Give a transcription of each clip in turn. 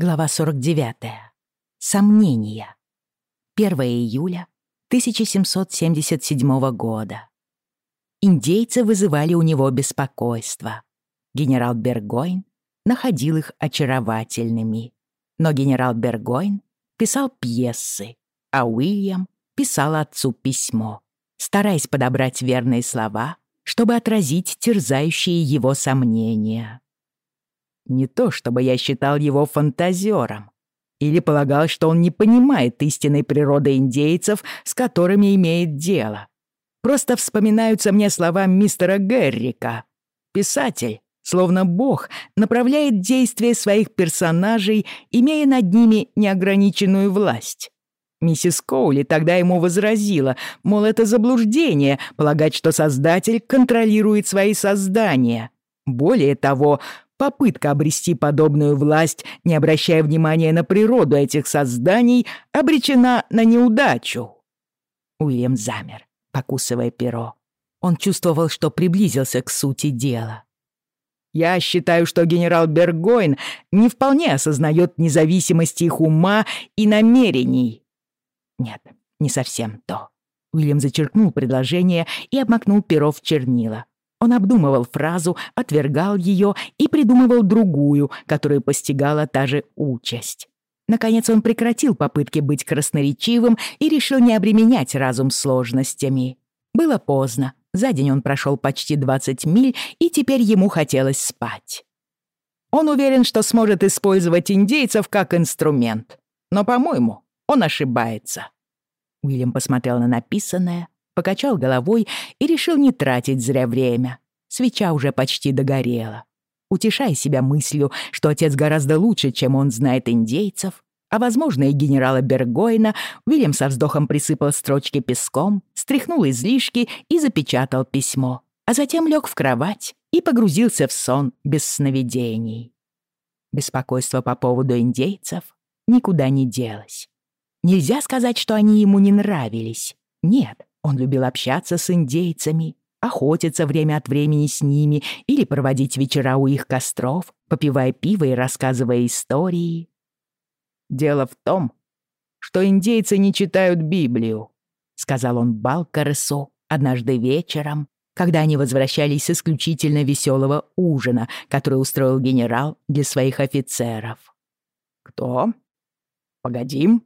Глава 49. Сомнения. 1 июля 1777 года. Индейцы вызывали у него беспокойство. Генерал Бергойн находил их очаровательными. Но генерал Бергойн писал пьесы, а Уильям писал отцу письмо, стараясь подобрать верные слова, чтобы отразить терзающие его сомнения. Не то, чтобы я считал его фантазером или полагал, что он не понимает истинной природы индейцев, с которыми имеет дело. Просто вспоминаются мне слова мистера Геррика. Писатель, словно бог, направляет действия своих персонажей, имея над ними неограниченную власть. Миссис Коули тогда ему возразила, мол, это заблуждение, полагать, что Создатель контролирует свои создания. Более того, Попытка обрести подобную власть, не обращая внимания на природу этих созданий, обречена на неудачу. Уильям замер, покусывая перо. Он чувствовал, что приблизился к сути дела. Я считаю, что генерал Бергойн не вполне осознает независимость их ума и намерений. Нет, не совсем то. Уильям зачеркнул предложение и обмакнул перо в чернила. Он обдумывал фразу, отвергал ее и придумывал другую, которую постигала та же участь. Наконец он прекратил попытки быть красноречивым и решил не обременять разум сложностями. Было поздно. За день он прошел почти 20 миль, и теперь ему хотелось спать. Он уверен, что сможет использовать индейцев как инструмент. Но, по-моему, он ошибается. Уильям посмотрел на написанное, покачал головой и решил не тратить зря время. Свеча уже почти догорела. Утешая себя мыслью, что отец гораздо лучше, чем он знает индейцев, а, возможно, и генерала Бергойна, Уильям со вздохом присыпал строчки песком, стряхнул излишки и запечатал письмо, а затем лег в кровать и погрузился в сон без сновидений. Беспокойство по поводу индейцев никуда не делось. Нельзя сказать, что они ему не нравились. Нет, он любил общаться с индейцами, охотиться время от времени с ними или проводить вечера у их костров, попивая пиво и рассказывая истории. «Дело в том, что индейцы не читают Библию», — сказал он Балкаресу однажды вечером, когда они возвращались с исключительно веселого ужина, который устроил генерал для своих офицеров. «Кто? Погодим».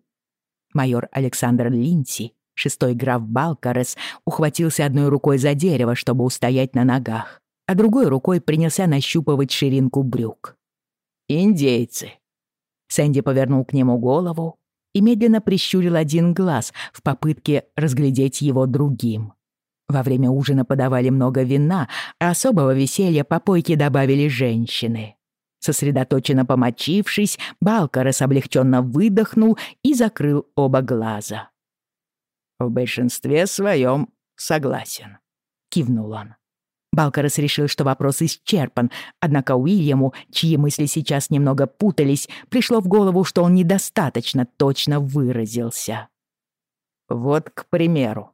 Майор Александр Линси Шестой граф Балкарес ухватился одной рукой за дерево, чтобы устоять на ногах, а другой рукой принялся нащупывать ширинку брюк. «Индейцы!» Сэнди повернул к нему голову и медленно прищурил один глаз в попытке разглядеть его другим. Во время ужина подавали много вина, а особого веселья по попойки добавили женщины. Сосредоточенно помочившись, Балкарес облегченно выдохнул и закрыл оба глаза. «В большинстве своем согласен», — кивнул он. Балкарес решил, что вопрос исчерпан, однако Уильяму, чьи мысли сейчас немного путались, пришло в голову, что он недостаточно точно выразился. «Вот, к примеру,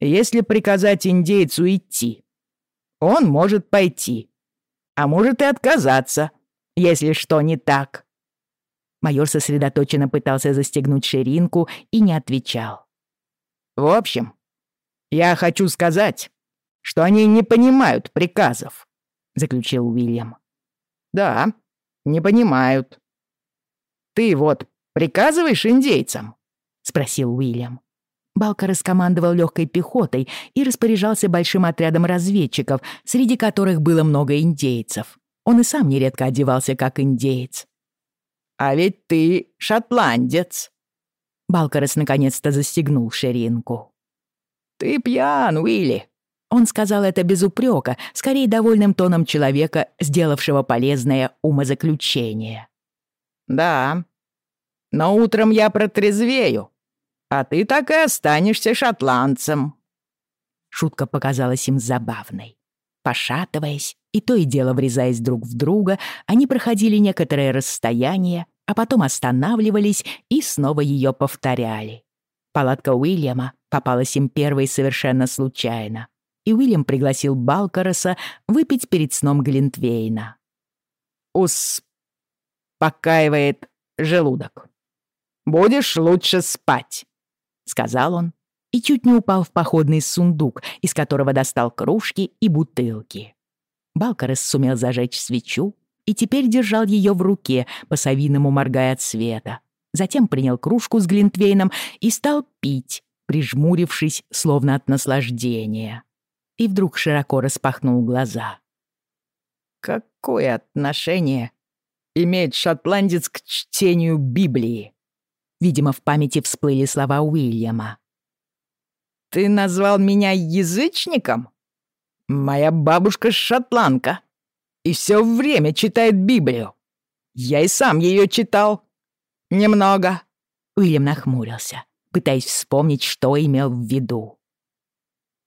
если приказать индейцу идти, он может пойти, а может и отказаться, если что не так». Майор сосредоточенно пытался застегнуть ширинку и не отвечал. В общем, я хочу сказать, что они не понимают приказов, заключил Уильям. Да, не понимают. Ты вот приказываешь индейцам? спросил Уильям. Балка раскомандовал легкой пехотой и распоряжался большим отрядом разведчиков, среди которых было много индейцев. Он и сам нередко одевался как индеец. «А ведь ты шотландец», Балкарес наконец-то застегнул ширинку. «Ты пьян, Уилли!» Он сказал это без упрека, скорее довольным тоном человека, сделавшего полезное умозаключение. «Да, но утром я протрезвею, а ты так и останешься шотландцем». Шутка показалась им забавной. Пошатываясь и то и дело врезаясь друг в друга, они проходили некоторое расстояние, а потом останавливались и снова ее повторяли. Палатка Уильяма попалась им первой совершенно случайно, и Уильям пригласил Балкареса выпить перед сном Глинтвейна. «Ус... успокаивает желудок. Будешь лучше спать», — сказал он и чуть не упал в походный сундук, из которого достал кружки и бутылки. Балкарес сумел зажечь свечу и теперь держал ее в руке, по-совиному моргая от света. Затем принял кружку с глинтвейном и стал пить, прижмурившись, словно от наслаждения. И вдруг широко распахнул глаза. «Какое отношение имеет шотландец к чтению Библии?» Видимо, в памяти всплыли слова Уильяма. «Ты назвал меня язычником? Моя бабушка шотландка и все время читает Библию. Я и сам ее читал. Немного». Уильям нахмурился, пытаясь вспомнить, что имел в виду.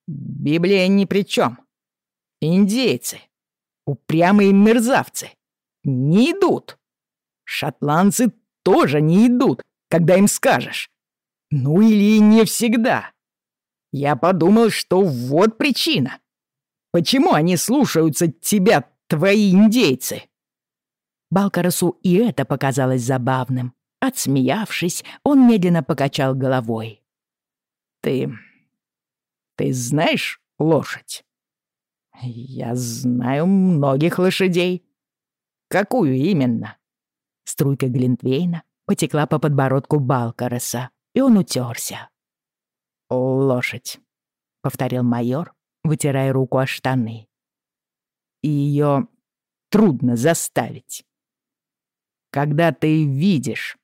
«Библия ни при чем. Индейцы, упрямые мерзавцы, не идут. Шотландцы тоже не идут, когда им скажешь. Ну или не всегда. Я подумал, что вот причина. Почему они слушаются тебя, твои индейцы?» Балкарасу и это показалось забавным. Отсмеявшись, он медленно покачал головой. «Ты... ты знаешь лошадь?» «Я знаю многих лошадей». «Какую именно?» Струйка Глинтвейна потекла по подбородку Балкареса, и он утерся. «Лошадь», — повторил майор, вытирая руку о штаны. Ее трудно заставить. Когда ты видишь,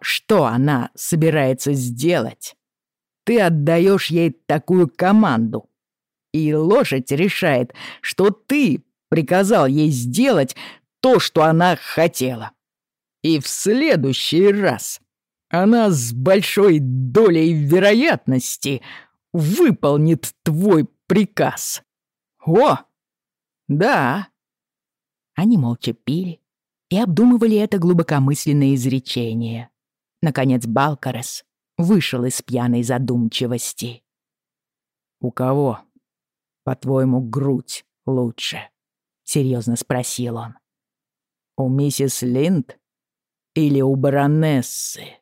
что она собирается сделать, ты отдаешь ей такую команду, и лошадь решает, что ты приказал ей сделать то, что она хотела. И в следующий раз она с большой долей вероятности выполнит твой приказ. О, да. Они молча пили и обдумывали это глубокомысленное изречение. Наконец Балкарес вышел из пьяной задумчивости. «У кого, по-твоему, грудь лучше?» — серьезно спросил он. «У миссис Линд или у баронессы?»